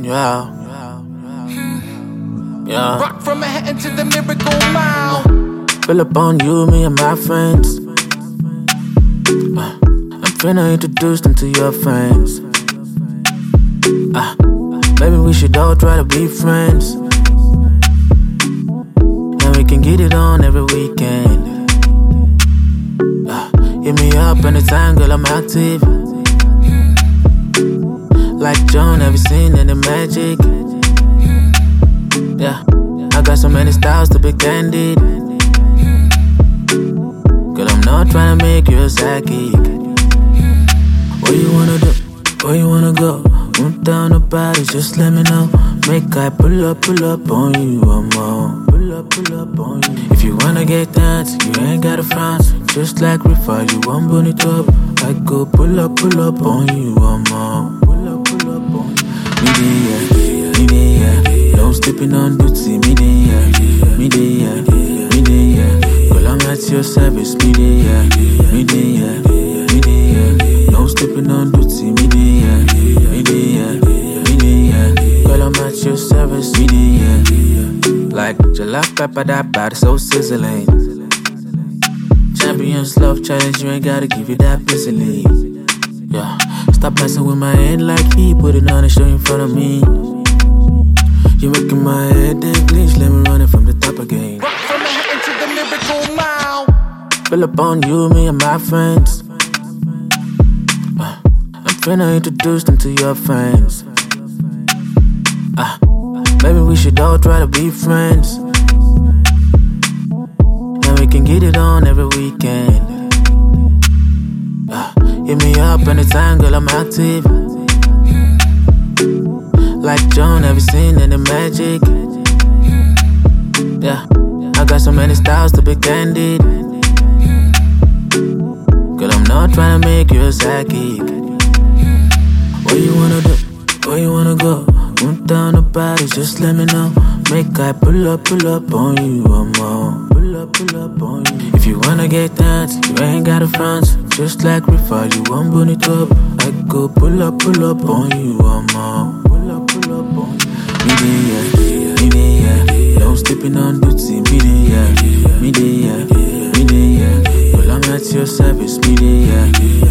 Yeah. Yeah. Rock from Manhattan to the Miracle Mile. Fill up on you, me and my friends. Uh, I'm finna introduce them to your friends. Uh, maybe we should all try to be friends. And we can get it on every weekend. Uh, hit me up anytime, girl, I'm active. Like Joan, you seen any magic? Yeah, I got so many styles to be candid. Girl, I'm not trying to make you a psychic. What you wanna do? Where you wanna go? Move down the body, just let me know. Make I pull up, pull up on you, I'm on. Pull up, pull up on you. If you wanna get dance, you ain't gotta front. Just like Rifa, you want it up. I go pull up, pull up on you, I'm on. Me yeah, me dey. No stepping on duty, me yeah. Me dey, me. Girl, I'm at your service, me yeah. Me yeah, me dey. No stepping on duty, me yeah. Me dey, me. Girl, I'm at your service, me. Like jollof pepper, that body so sizzling. Champions love challenge, you ain't gotta give it that busily. Messing with my head like he put it on a show in front of me. You're making my head dead glitch, let me run it from the top again. Rock from Manhattan to the Mile. Fill up on you, me and my friends. Uh, I'm finna introduce them to your friends. Uh, maybe we should all try to be friends. And we can get it on every weekend. Uh, hit me up anytime, Like Joan, you seen any magic? Yeah, I got so many styles to be candid. Girl, I'm not trying to make you a psychic. What you wanna do? Where you wanna go? Move down the body, just let me know. Make I pull up, pull up on you, I'm on. Pull up, pull up on you. If you wanna get dance, you ain't got a front. Just like Rifa, you want burn it up. Go pull up, pull up on you, I'm on. Pull up, pull up on you. Me yeah, me yeah. No stepping on duty, me dey, yeah. Me dey, yeah, me dey, yeah. Well, I'm at your service, me dey,